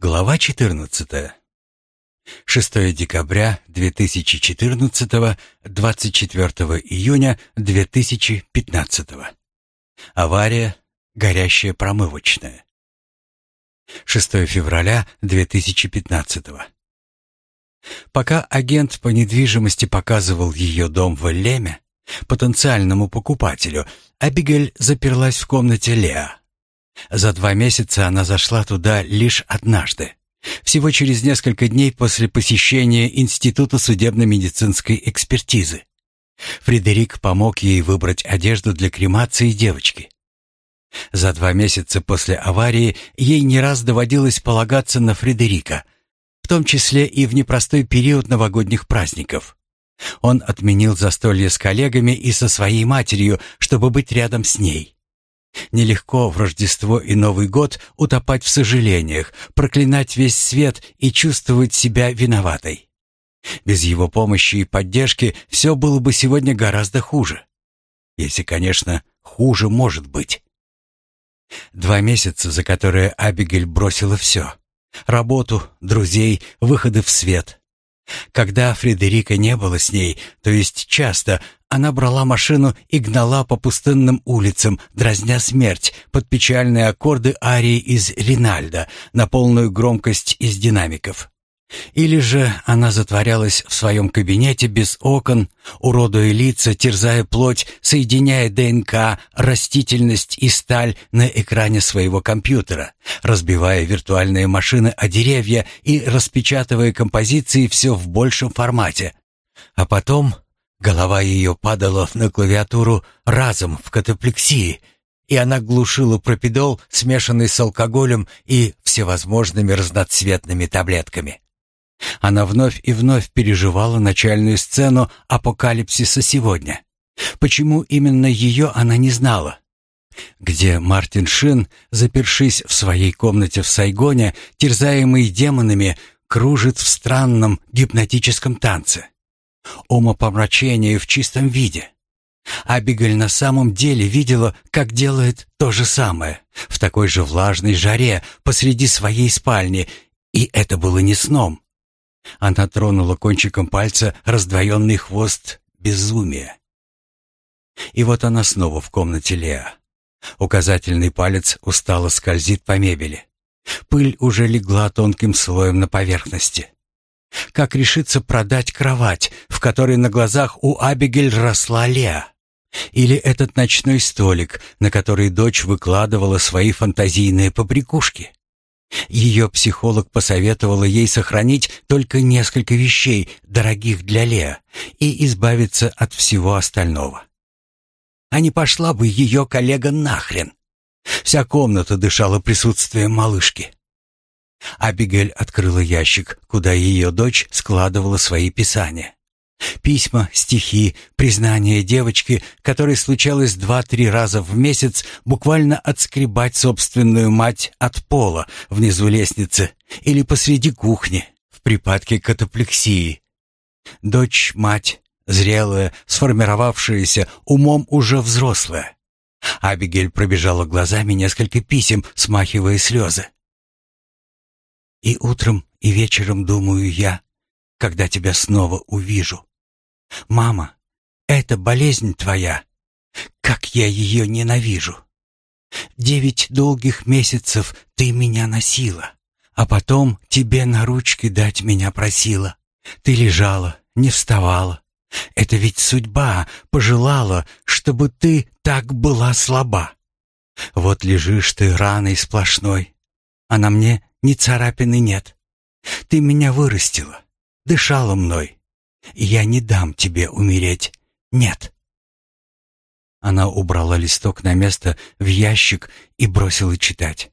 Глава 14. 6 декабря 2014, 24 июня 2015. Авария, горящая промывочная. 6 февраля 2015. Пока агент по недвижимости показывал ее дом в Эллеме, потенциальному покупателю, Абигель заперлась в комнате Леа. За два месяца она зашла туда лишь однажды. Всего через несколько дней после посещения Института судебно-медицинской экспертизы. Фредерик помог ей выбрать одежду для кремации девочки. За два месяца после аварии ей не раз доводилось полагаться на Фредерика, в том числе и в непростой период новогодних праздников. Он отменил застолье с коллегами и со своей матерью, чтобы быть рядом с ней. Нелегко в Рождество и Новый год утопать в сожалениях, проклинать весь свет и чувствовать себя виноватой. Без его помощи и поддержки все было бы сегодня гораздо хуже. Если, конечно, хуже может быть. Два месяца, за которые Абигель бросила все. Работу, друзей, выходы в свет. Когда Фредерика не было с ней, то есть часто, она брала машину и гнала по пустынным улицам, дразня смерть, под печальные аккорды арии из Ринальда на полную громкость из динамиков. Или же она затворялась в своем кабинете без окон, уродуя лица, терзая плоть, соединяя ДНК, растительность и сталь на экране своего компьютера, разбивая виртуальные машины о деревья и распечатывая композиции все в большем формате. А потом голова ее падала на клавиатуру разом в катаплексии, и она глушила пропидол, смешанный с алкоголем и всевозможными разноцветными таблетками. Она вновь и вновь переживала начальную сцену апокалипсиса сегодня. Почему именно ее она не знала? Где Мартин Шин, запершись в своей комнате в Сайгоне, терзаемый демонами, кружит в странном гипнотическом танце. Умопомрачение в чистом виде. Абигаль на самом деле видела, как делает то же самое, в такой же влажной жаре посреди своей спальни, и это было не сном. Она тронула кончиком пальца раздвоенный хвост безумия. И вот она снова в комнате Леа. Указательный палец устало скользит по мебели. Пыль уже легла тонким слоем на поверхности. Как решиться продать кровать, в которой на глазах у Абигель росла Леа? Или этот ночной столик, на который дочь выкладывала свои фантазийные побрякушки? Ее психолог посоветовала ей сохранить только несколько вещей, дорогих для Леа, и избавиться от всего остального. А не пошла бы ее коллега нахрен. Вся комната дышала присутствием малышки. Абигель открыла ящик, куда ее дочь складывала свои писания. Письма, стихи, признания девочки, которой случалось два-три раза в месяц буквально отскребать собственную мать от пола внизу лестницы или посреди кухни в припадке катаплексии. Дочь, мать, зрелая, сформировавшаяся, умом уже взрослая. Абигель пробежала глазами несколько писем, смахивая слезы. «И утром, и вечером думаю я, когда тебя снова увижу. Мама, это болезнь твоя. Как я ее ненавижу. Девять долгих месяцев ты меня носила, а потом тебе на ручки дать меня просила. Ты лежала, не вставала. Это ведь судьба пожелала, чтобы ты так была слаба. Вот лежишь ты раной сплошной, а на мне ни царапины нет. Ты меня вырастила, дышала мной, я не дам тебе умереть. Нет. Она убрала листок на место в ящик и бросила читать.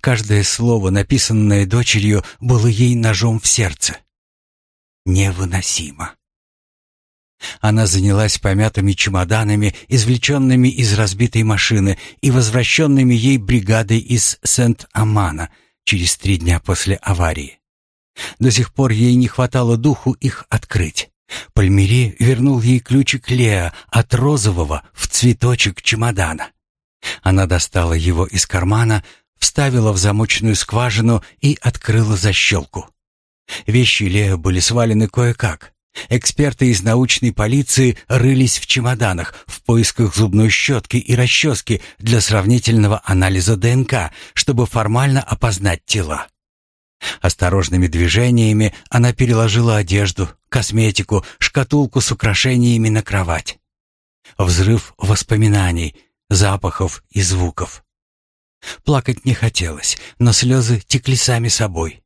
Каждое слово, написанное дочерью, было ей ножом в сердце. Невыносимо. Она занялась помятыми чемоданами, извлеченными из разбитой машины и возвращенными ей бригадой из Сент-Амана через три дня после аварии. До сих пор ей не хватало духу их открыть. Пальмири вернул ей ключик Леа от розового в цветочек чемодана. Она достала его из кармана, вставила в замочную скважину и открыла защелку. Вещи Лео были свалены кое-как. Эксперты из научной полиции рылись в чемоданах в поисках зубной щетки и расчески для сравнительного анализа ДНК, чтобы формально опознать тела. Осторожными движениями она переложила одежду, косметику, шкатулку с украшениями на кровать. Взрыв воспоминаний, запахов и звуков. Плакать не хотелось, но слезы текли сами собой.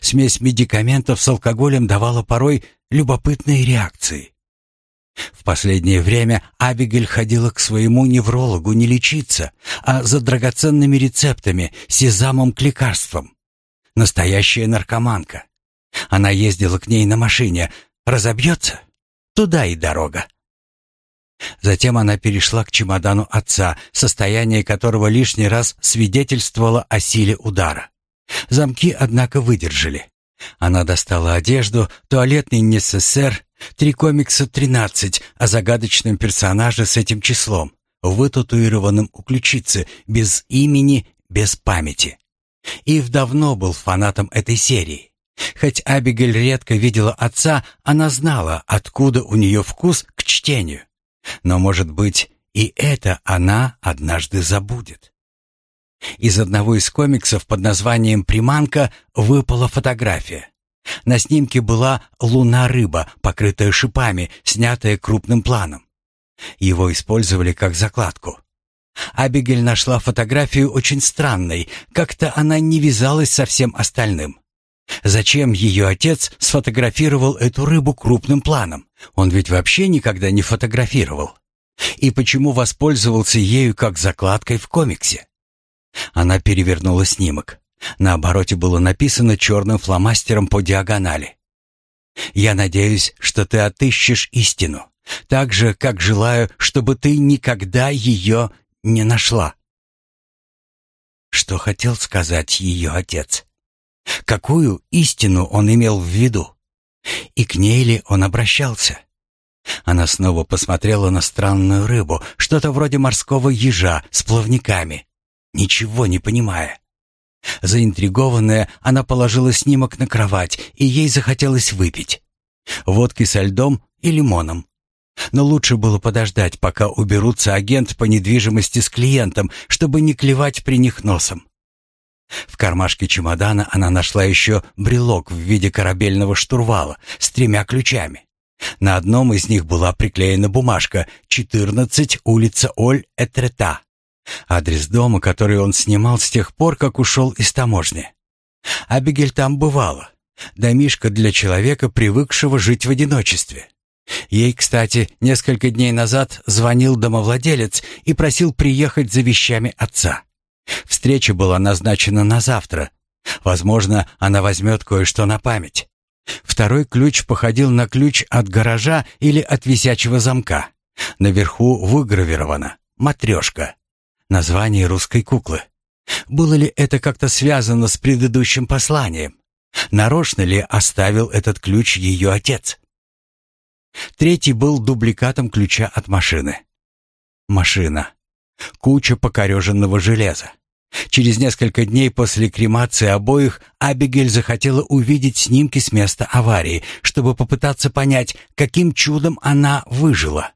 Смесь медикаментов с алкоголем давала порой любопытные реакции. В последнее время Абигель ходила к своему неврологу не лечиться, а за драгоценными рецептами, сезамом к лекарствам. Настоящая наркоманка. Она ездила к ней на машине. Разобьется? Туда и дорога. Затем она перешла к чемодану отца, состояние которого лишний раз свидетельствовало о силе удара. Замки, однако, выдержали. Она достала одежду, туалетный НССР, три комикса 13 о загадочном персонаже с этим числом, вытатуированном у ключицы, без имени, без памяти. Ив давно был фанатом этой серии. Хоть Абигель редко видела отца, она знала, откуда у нее вкус к чтению. Но, может быть, и это она однажды забудет. Из одного из комиксов под названием «Приманка» выпала фотография. На снимке была луна-рыба, покрытая шипами, снятая крупным планом. Его использовали как закладку. Абигель нашла фотографию очень странной, как-то она не вязалась со всем остальным. Зачем ее отец сфотографировал эту рыбу крупным планом? Он ведь вообще никогда не фотографировал. И почему воспользовался ею как закладкой в комиксе? Она перевернула снимок. На обороте было написано черным фломастером по диагонали. «Я надеюсь, что ты отыщешь истину, так же, как желаю, чтобы ты никогда ее не нашла. Что хотел сказать ее отец? Какую истину он имел в виду? И к ней ли он обращался? Она снова посмотрела на странную рыбу, что-то вроде морского ежа с плавниками, ничего не понимая. Заинтригованная, она положила снимок на кровать, и ей захотелось выпить. Водки со льдом и лимоном. Но лучше было подождать, пока уберутся агент по недвижимости с клиентом, чтобы не клевать при них носом. В кармашке чемодана она нашла еще брелок в виде корабельного штурвала с тремя ключами. На одном из них была приклеена бумажка «14, улица Оль-Этрета». Адрес дома, который он снимал с тех пор, как ушел из таможни. Абигель там бывала. Домишко для человека, привыкшего жить в одиночестве. Ей, кстати, несколько дней назад звонил домовладелец и просил приехать за вещами отца. Встреча была назначена на завтра. Возможно, она возьмет кое-что на память. Второй ключ походил на ключ от гаража или от висячего замка. Наверху выгравировано «Матрешка» — название русской куклы. Было ли это как-то связано с предыдущим посланием? Нарочно ли оставил этот ключ ее отец? Третий был дубликатом ключа от машины. Машина. Куча покореженного железа. Через несколько дней после кремации обоих Абигель захотела увидеть снимки с места аварии, чтобы попытаться понять, каким чудом она выжила.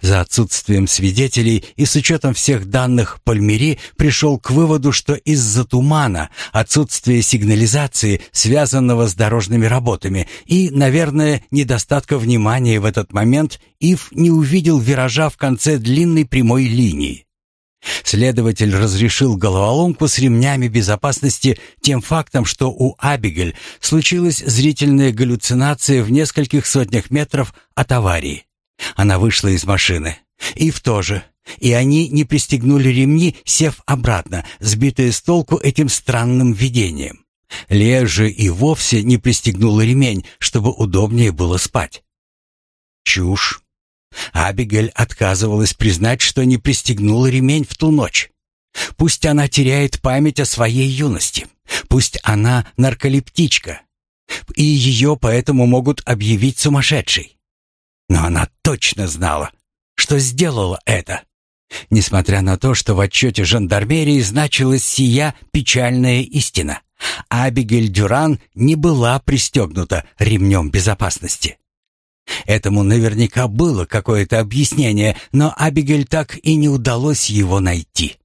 За отсутствием свидетелей и с учетом всех данных Пальмери пришел к выводу, что из-за тумана, отсутствия сигнализации, связанного с дорожными работами, и, наверное, недостатка внимания в этот момент, Ив не увидел виража в конце длинной прямой линии. Следователь разрешил головоломку с ремнями безопасности тем фактом, что у Абигель случилась зрительная галлюцинация в нескольких сотнях метров от аварии. Она вышла из машины. Ив тоже. И они не пристегнули ремни, сев обратно, сбитые с толку этим странным видением. Лея же и вовсе не пристегнула ремень, чтобы удобнее было спать. Чушь. Абигель отказывалась признать, что не пристегнула ремень в ту ночь. Пусть она теряет память о своей юности. Пусть она нарколептичка. И ее поэтому могут объявить сумасшедшей. Но она точно знала, что сделала это. Несмотря на то, что в отчете жандармерии значилась сия печальная истина, Абигель Дюран не была пристегнута ремнем безопасности. Этому наверняка было какое-то объяснение, но Абигель так и не удалось его найти.